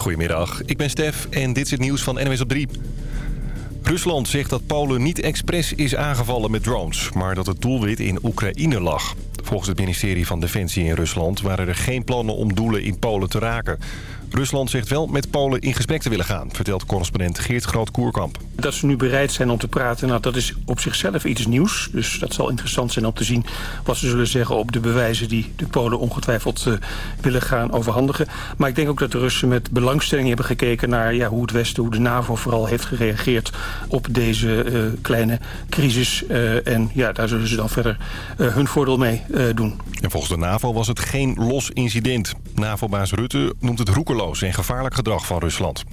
Goedemiddag, ik ben Stef en dit is het nieuws van NWS op 3. Rusland zegt dat Polen niet expres is aangevallen met drones... maar dat het doelwit in Oekraïne lag. Volgens het ministerie van Defensie in Rusland waren er geen plannen om doelen in Polen te raken. Rusland zegt wel met Polen in gesprek te willen gaan, vertelt correspondent Geert Groot-Koerkamp. Dat ze nu bereid zijn om te praten, nou, dat is op zichzelf iets nieuws. Dus dat zal interessant zijn om te zien wat ze zullen zeggen op de bewijzen die de Polen ongetwijfeld uh, willen gaan overhandigen. Maar ik denk ook dat de Russen met belangstelling hebben gekeken naar ja, hoe het Westen, hoe de NAVO vooral heeft gereageerd op deze uh, kleine crisis. Uh, en ja, daar zullen ze dan verder hun voordeel mee doen. En volgens de NAVO was het geen los incident. NAVO-baas Rutte noemt het roekeloos en gevaarlijk gedrag van Rusland.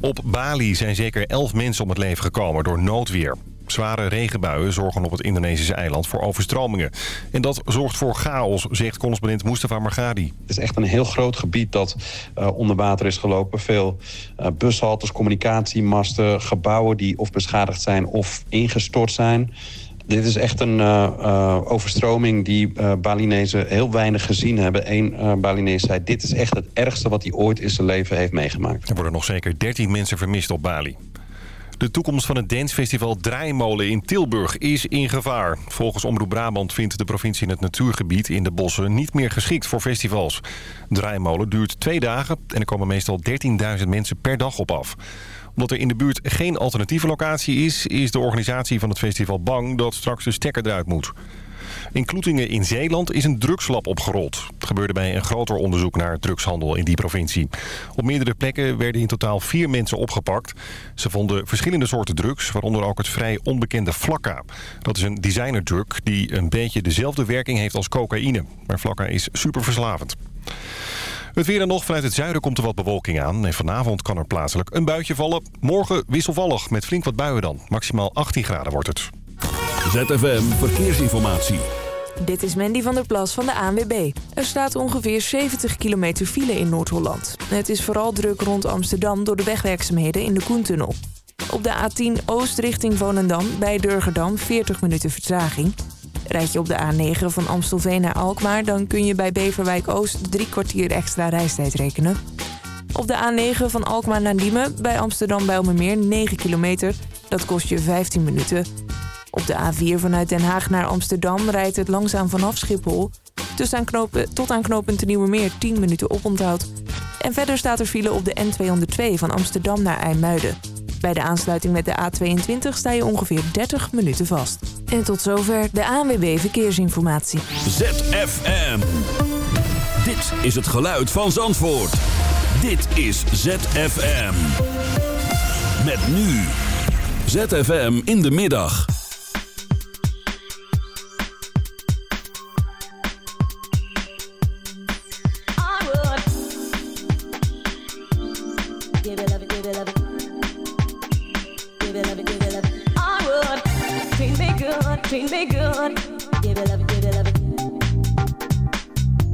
Op Bali zijn zeker elf mensen om het leven gekomen door noodweer. Zware regenbuien zorgen op het Indonesische eiland voor overstromingen. En dat zorgt voor chaos, zegt correspondent Mustafa Margadi. Het is echt een heel groot gebied dat uh, onder water is gelopen. Veel uh, bushaltes, communicatiemasten, gebouwen die of beschadigd zijn of ingestort zijn. Dit is echt een uh, uh, overstroming die uh, Balinezen heel weinig gezien hebben. Eén Balinees zei, dit is echt het ergste wat hij ooit in zijn leven heeft meegemaakt. Er worden nog zeker 13 mensen vermist op Bali. De toekomst van het dancefestival Draaimolen in Tilburg is in gevaar. Volgens Omroep Brabant vindt de provincie het natuurgebied in de bossen niet meer geschikt voor festivals. Draaimolen duurt twee dagen en er komen meestal 13.000 mensen per dag op af omdat er in de buurt geen alternatieve locatie is... is de organisatie van het festival bang dat straks de stekker eruit moet. In Kloetingen in Zeeland is een drugslab opgerold. Het gebeurde bij een groter onderzoek naar drugshandel in die provincie. Op meerdere plekken werden in totaal vier mensen opgepakt. Ze vonden verschillende soorten drugs, waaronder ook het vrij onbekende flakka. Dat is een designerdrug die een beetje dezelfde werking heeft als cocaïne. Maar flakka is superverslavend. Het weer dan nog. Vanuit het zuiden komt er wat bewolking aan. En vanavond kan er plaatselijk een buitje vallen. Morgen wisselvallig met flink wat buien dan. Maximaal 18 graden wordt het. ZFM Verkeersinformatie. Dit is Mandy van der Plas van de ANWB. Er staat ongeveer 70 kilometer file in Noord-Holland. Het is vooral druk rond Amsterdam door de wegwerkzaamheden in de Koentunnel. Op de A10 Oost richting Volendam bij Durgerdam 40 minuten vertraging. Rijd je op de A9 van Amstelveen naar Alkmaar... dan kun je bij Beverwijk Oost drie kwartier extra reistijd rekenen. Op de A9 van Alkmaar naar Diemen bij Amsterdam Bijlmermeer 9 kilometer. Dat kost je 15 minuten. Op de A4 vanuit Den Haag naar Amsterdam rijdt het langzaam vanaf Schiphol. Dus aan knopen, tot aan knooppunt Nieuwemeer 10 minuten oponthoud. En verder staat er file op de N202 van Amsterdam naar IJmuiden. Bij de aansluiting met de A22 sta je ongeveer 30 minuten vast. En tot zover de ANWB Verkeersinformatie. ZFM. Dit is het geluid van Zandvoort. Dit is ZFM. Met nu. ZFM in de middag. Treat me good. Give it love, give it love.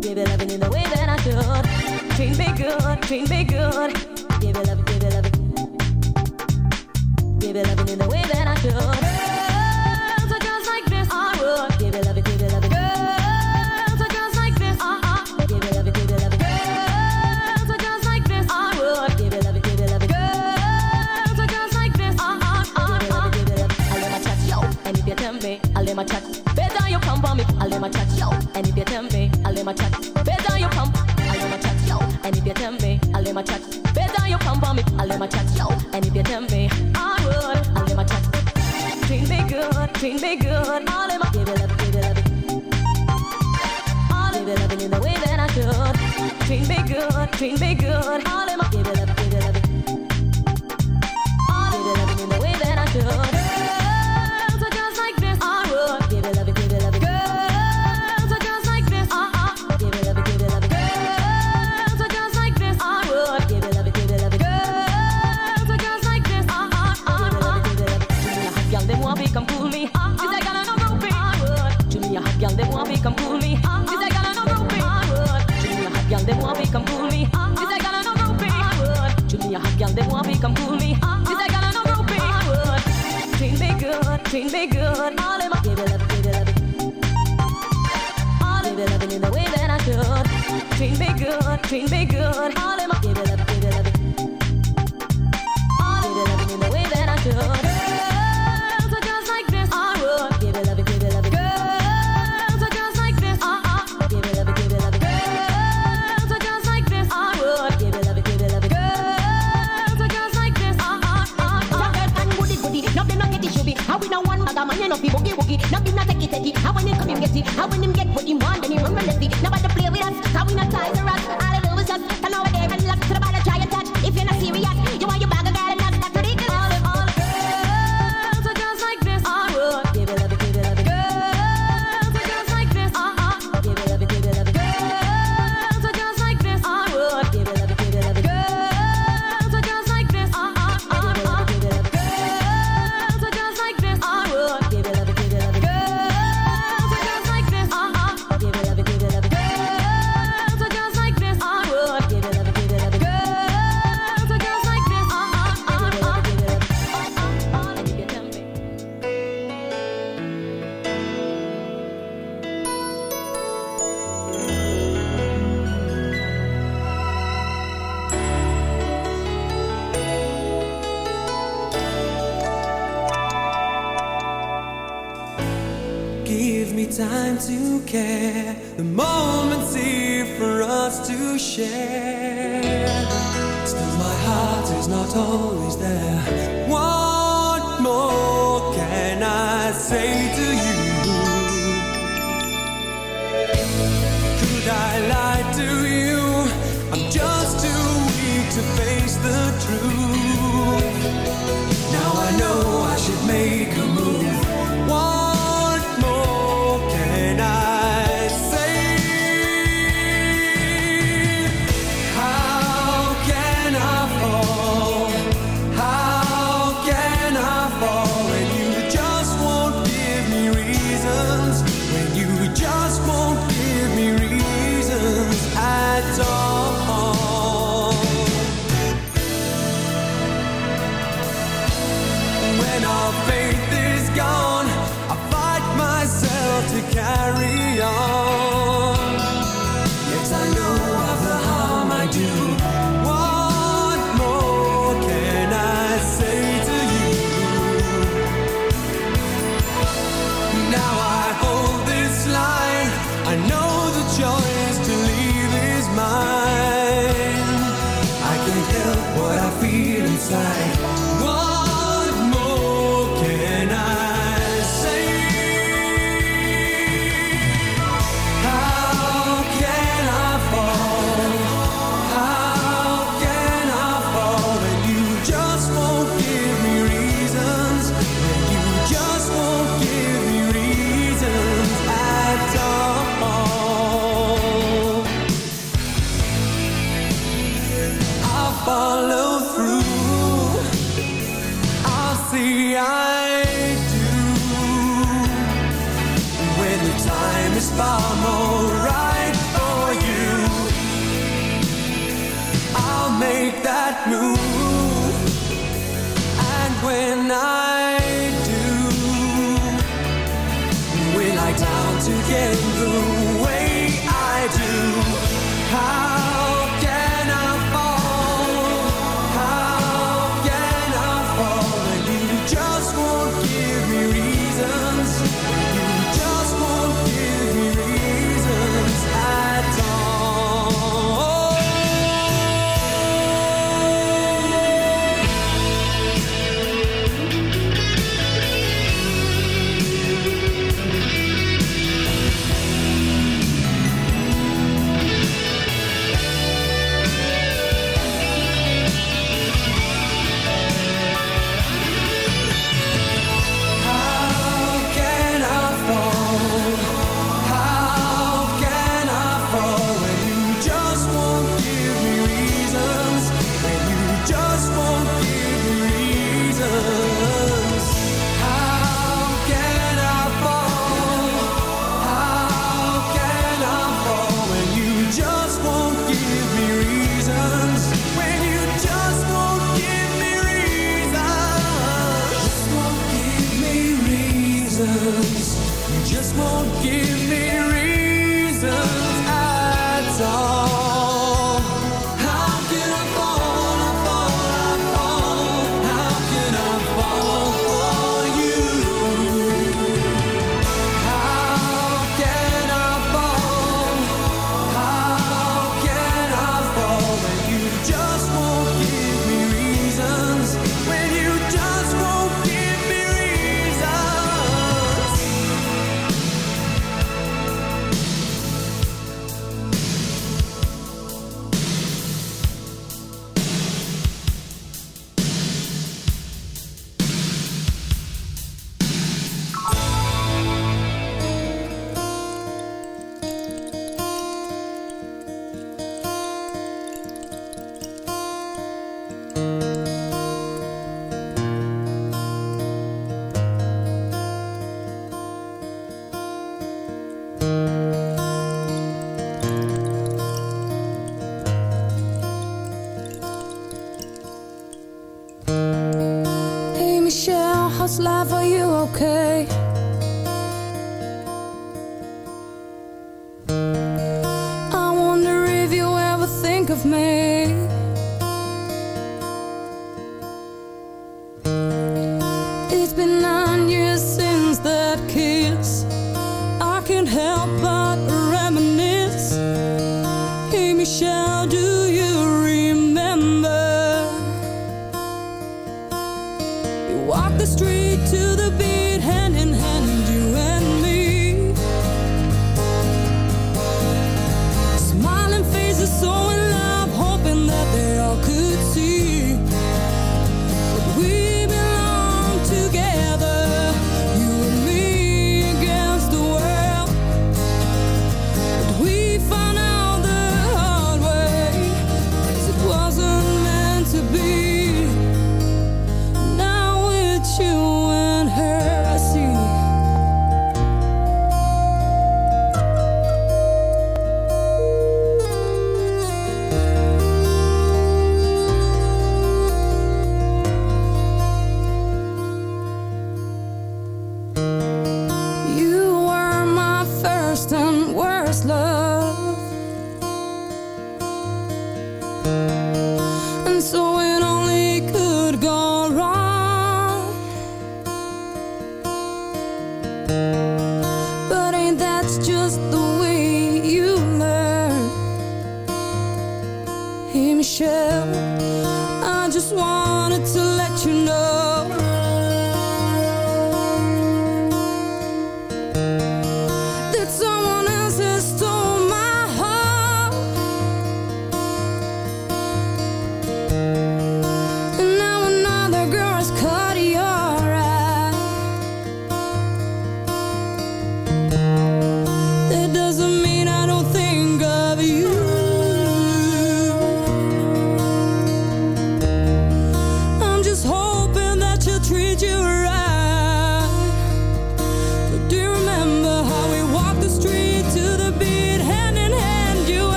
Give it loving in the way that I should. Treat me good, treat me good. Give it love, give it love. Give it loving in the way that I should. That I should. Treat me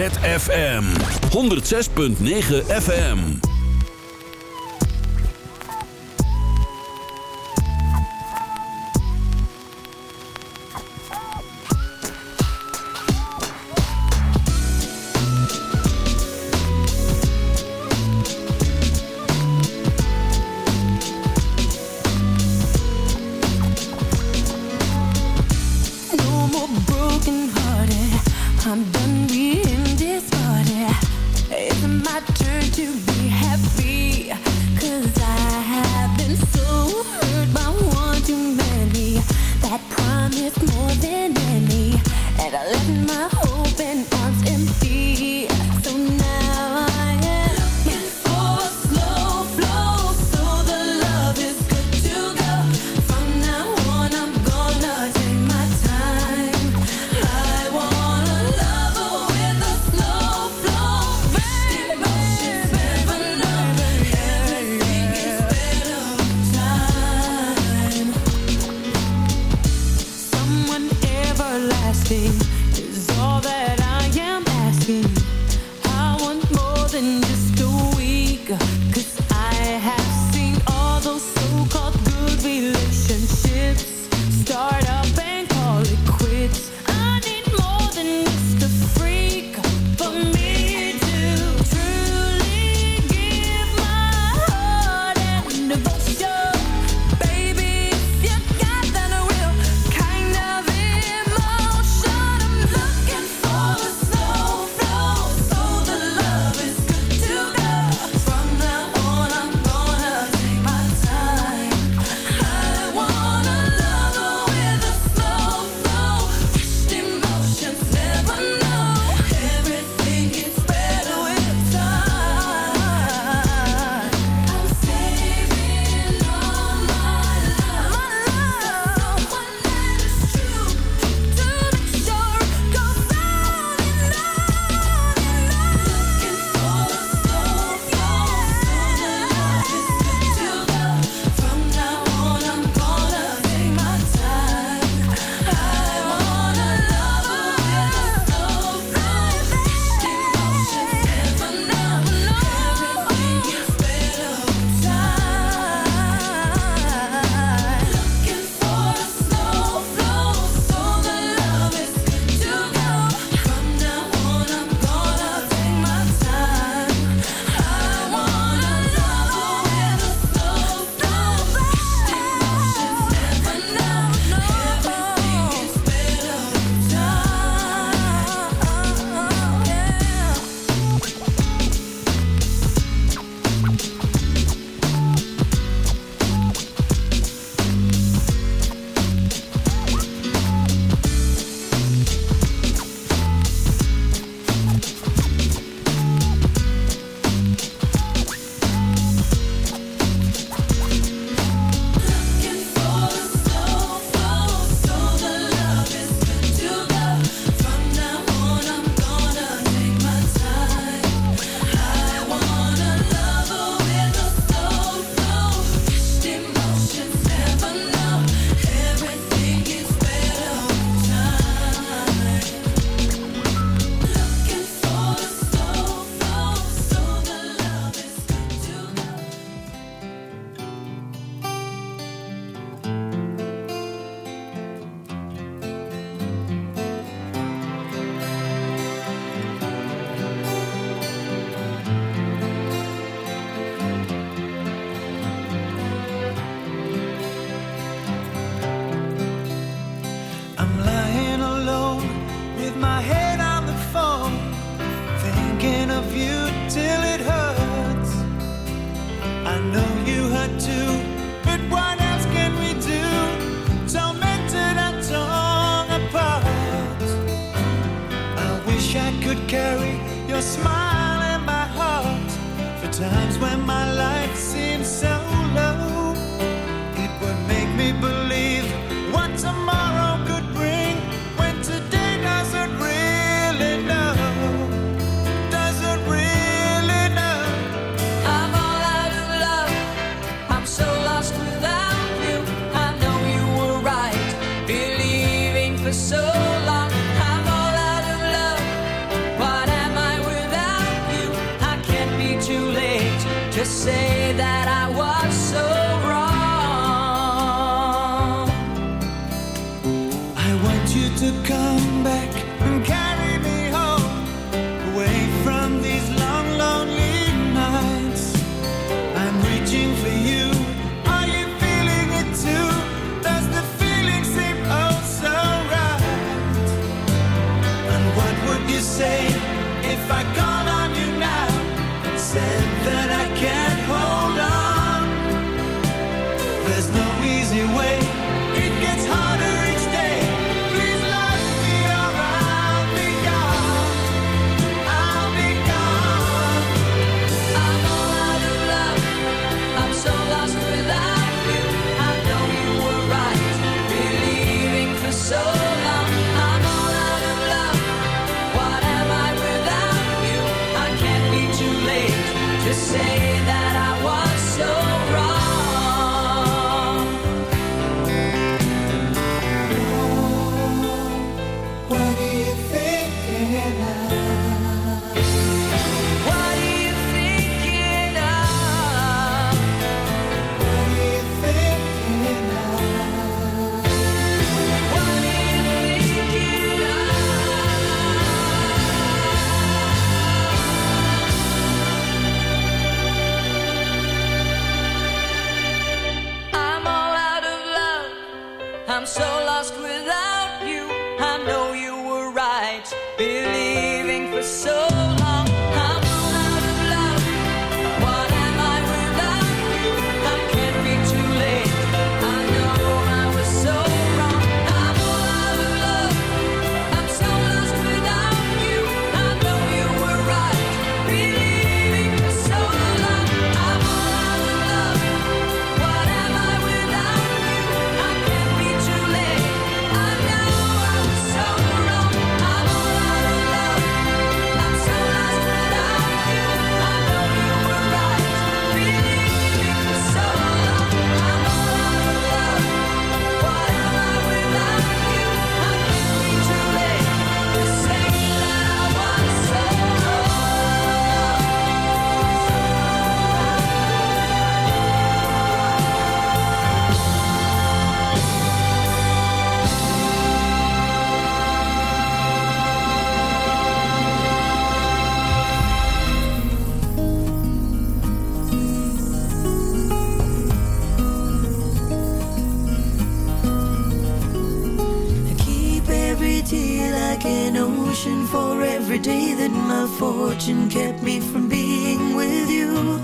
ZFM 106.9 FM. a smile. wishing for every day that my fortune kept me from being with you.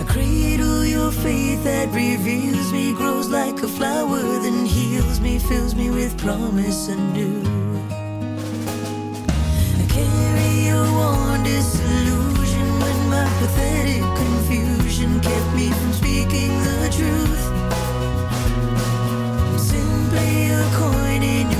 I cradle your faith that reveals me, grows like a flower, then heals me, fills me with promise anew. I carry your warm disillusion when my pathetic confusion kept me from speaking the truth. I'm simply a coin in your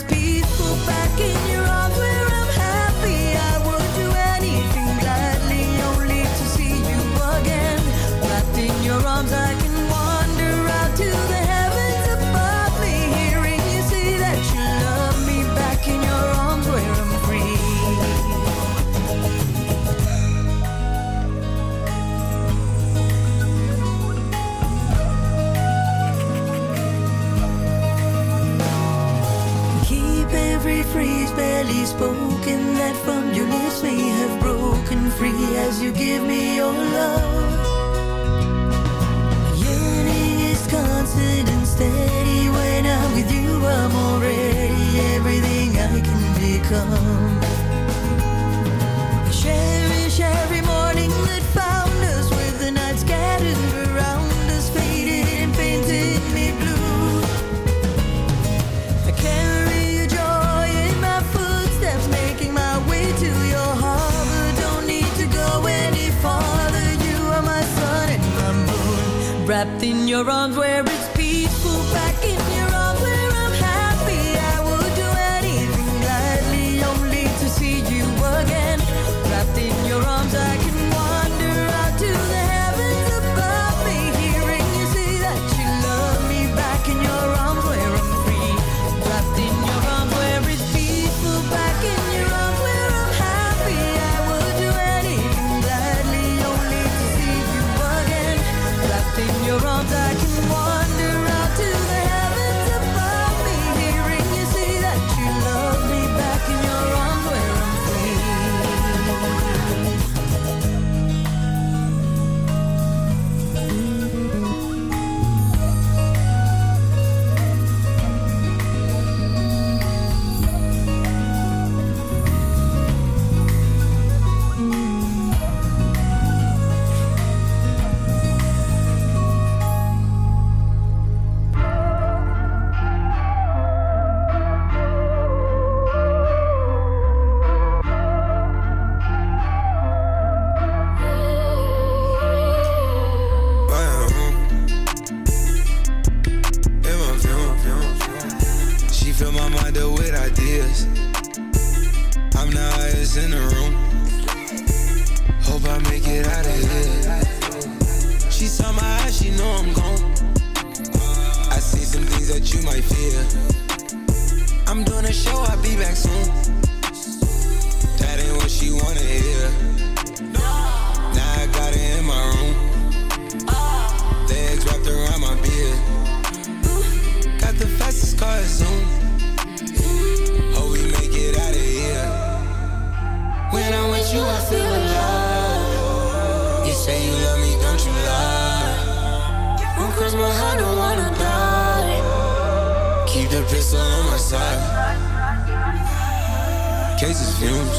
making you free as you give me your love. Yearning is constant and steady. When I'm with you, I'm already everything I can become. In your arms where She saw my eyes, she know I'm gone. I see some things that you might fear. I'm doing a show, I'll be back soon. That ain't what she wanna hear. Now I got it in my room. Legs wrapped around my beard. Got the fastest car at Zoom. Hope oh, we make it out of here. When I'm with you, I feel alive. You say you love me, Cross my heart, don't wanna die. Keep the pistol on my side. Cases fumes.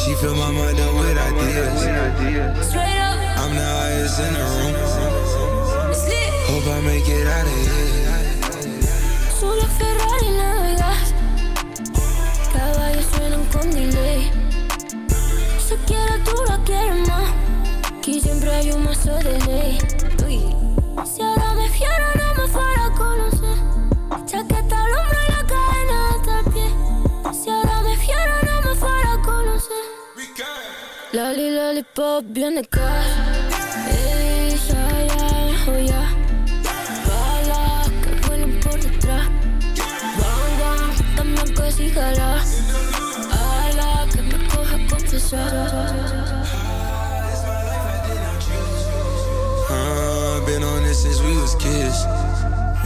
She fill my mind up with ideas. Straight up, I'm the highest in the room. Hope I make it out of here. Solo Ferrari navegas. Caballos suenan con delay. Si quieres tú la quieres más. Aquí siempre hay un mazo de ley. Si ahora me fiero no me fuera a conocer. Chaqueta al hombro y la cadena hasta el pie. Si ahora me fiero no me fuera a conocer. Lali, lollipop, bien de casa. Ey, ya, ya, oh que vuelan por detrás. Bang, bang, dame que siga la ala que me coja confesar. This since we was kids. Uh,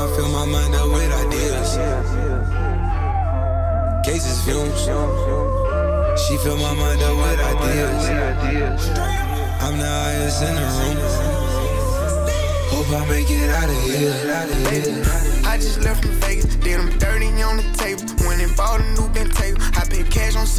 I fill my mind up with ideas. Cases fumes. She fill my mind up with ideas. I'm the highest in the room. Hope I make it out of here. I just left from Vegas, did them dirty on the table. Went and bought a new Bentayga.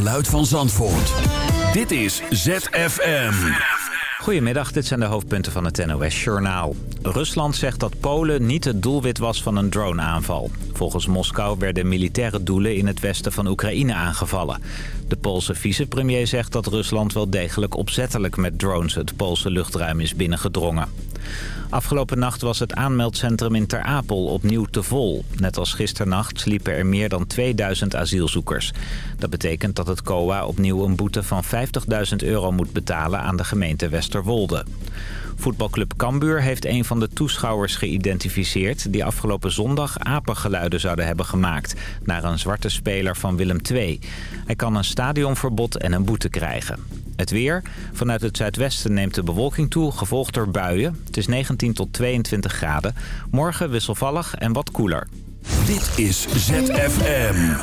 Geluid van Zandvoort. Dit is ZFM. Goedemiddag, dit zijn de hoofdpunten van het NOS-journaal. Rusland zegt dat Polen niet het doelwit was van een droneaanval. Volgens Moskou werden militaire doelen in het westen van Oekraïne aangevallen. De Poolse vicepremier zegt dat Rusland wel degelijk opzettelijk met drones het Poolse luchtruim is binnengedrongen. Afgelopen nacht was het aanmeldcentrum in Ter Apel opnieuw te vol. Net als gisternacht sliepen er meer dan 2000 asielzoekers. Dat betekent dat het COA opnieuw een boete van 50.000 euro moet betalen aan de gemeente Westerwolde. Voetbalclub Cambuur heeft een van de toeschouwers geïdentificeerd... die afgelopen zondag apengeluiden zouden hebben gemaakt... naar een zwarte speler van Willem II. Hij kan een stadionverbod en een boete krijgen. Het weer. Vanuit het zuidwesten neemt de bewolking toe, gevolgd door buien. Het is 19 tot 22 graden. Morgen wisselvallig en wat koeler. Dit is ZFM.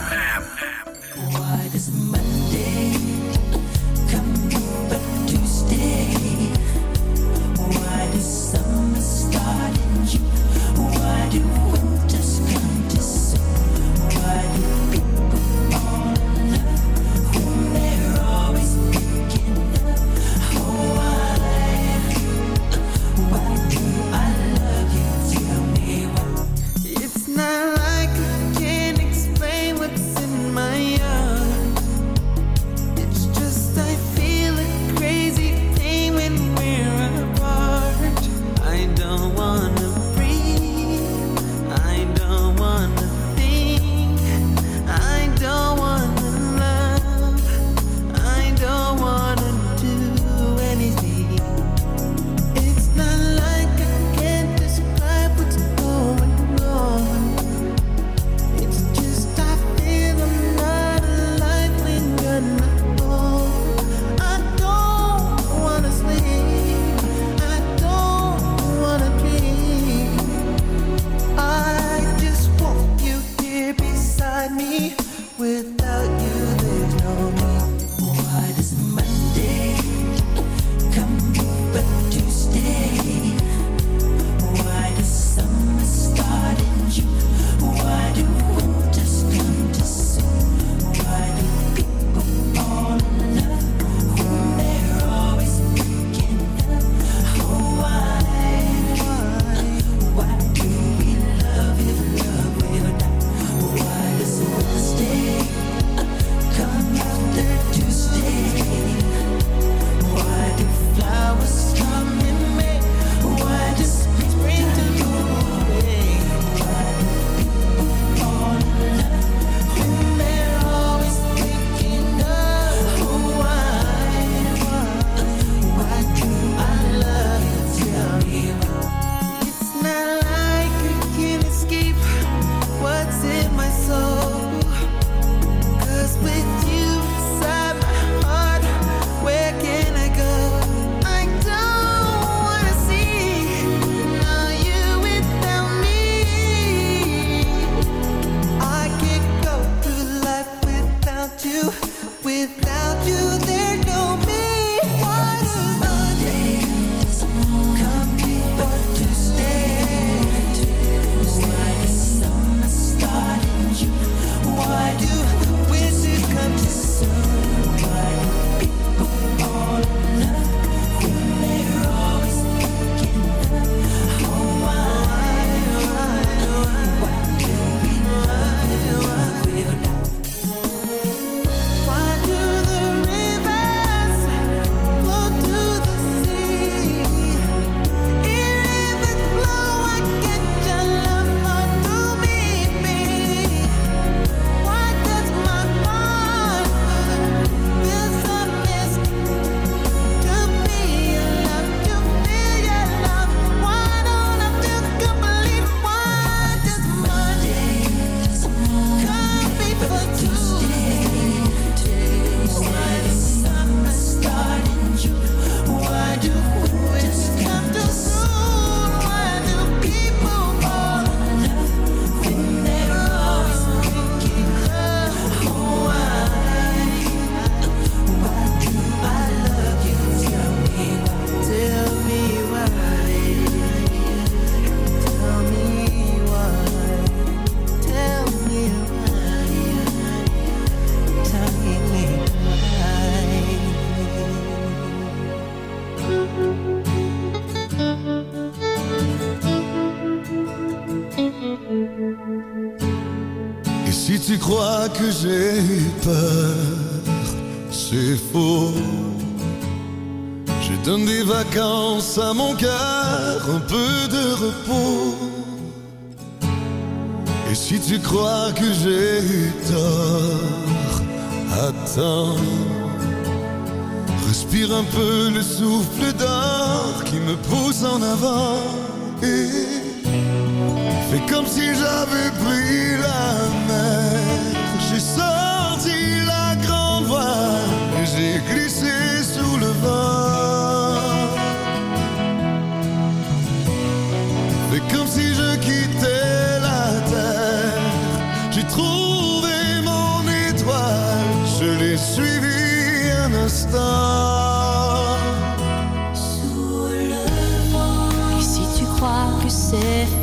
Et si tu crois que j'ai eu tort, attends. Respire un peu le souffle d'or qui me pousse en avant. Et fais comme si j'avais pris la mer. J'ai sorti la grande voile et j'ai glissé sous le vent.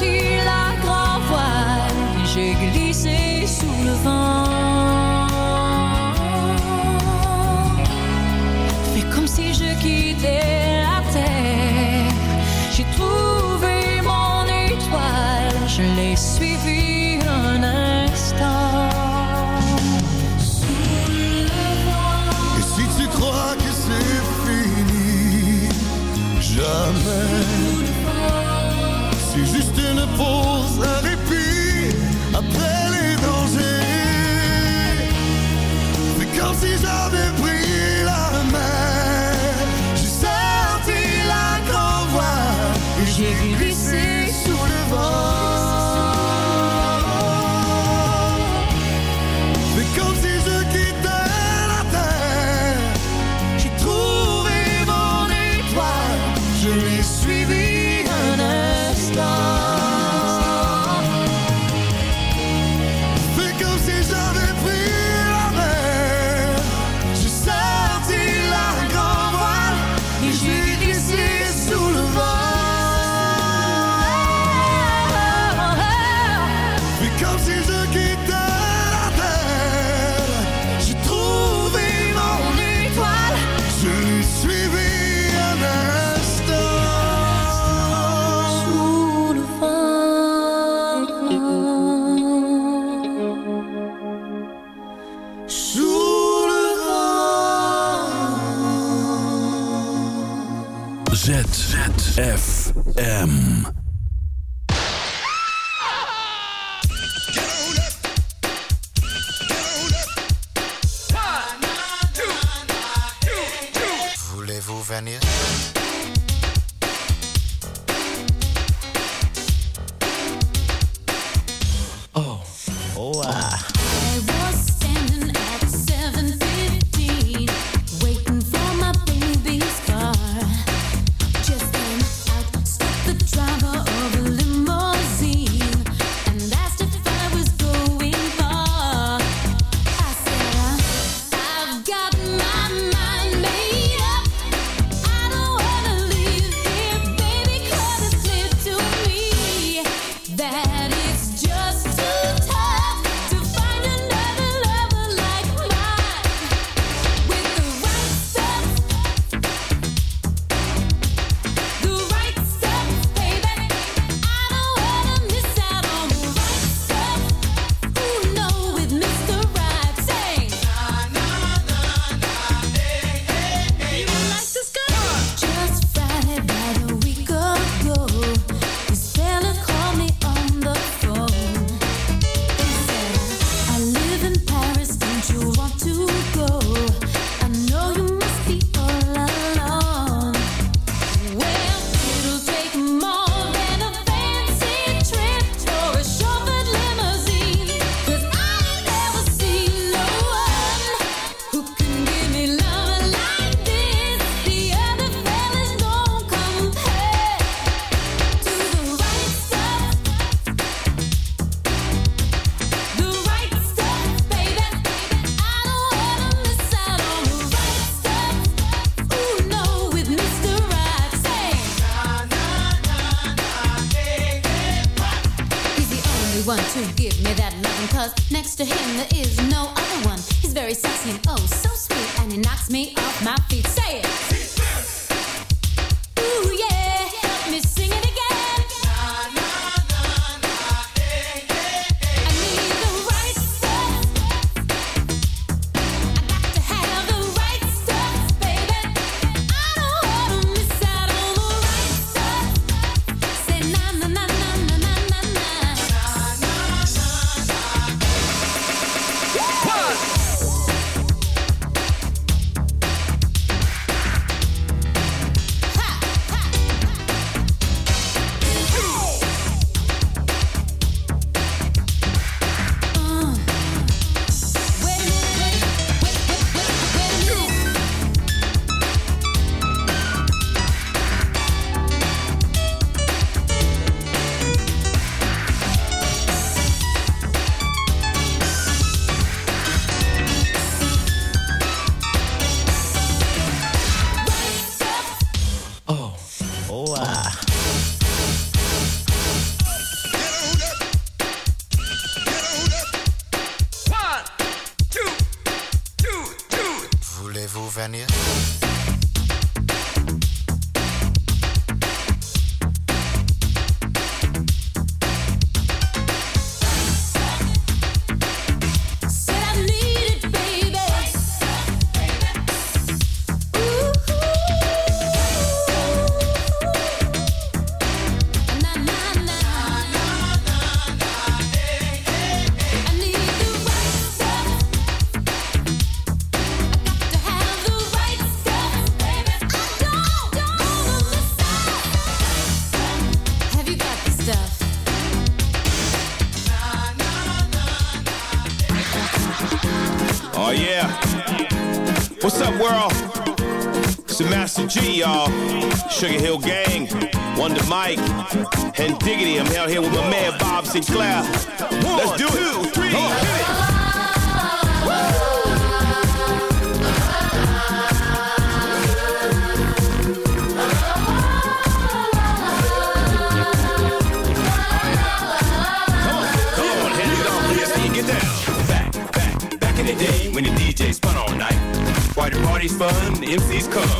sur la grand voile, j'ai glissé sous le vent. Y'all. Sugar Hill Gang, Wonder Mike, and Diggity. I'm out here with my man Bob Sinclar. Let's do it. On, hit it. When the spun all night. The party's fun, the MCs come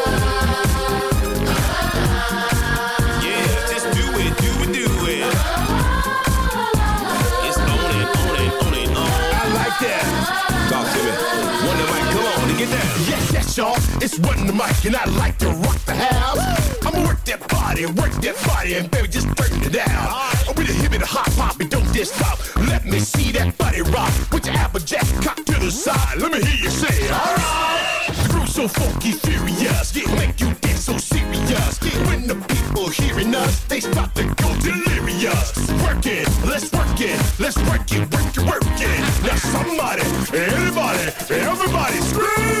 Y'all. It's Wonder Mike, and I like to rock the house. I'ma work that body, work that body, and baby, just turn it down. I'm with a hip and a hop hop, and don't just stop. Let me see that body rock. Put your applejack cock to the side. Let me hear you say, alright. The groove's so funky, furious, yeah, make you dance so serious. When the people hearing us, they start to go delirious. Work it, let's work it, let's work it, work it, work it. Now somebody, anybody, everybody scream!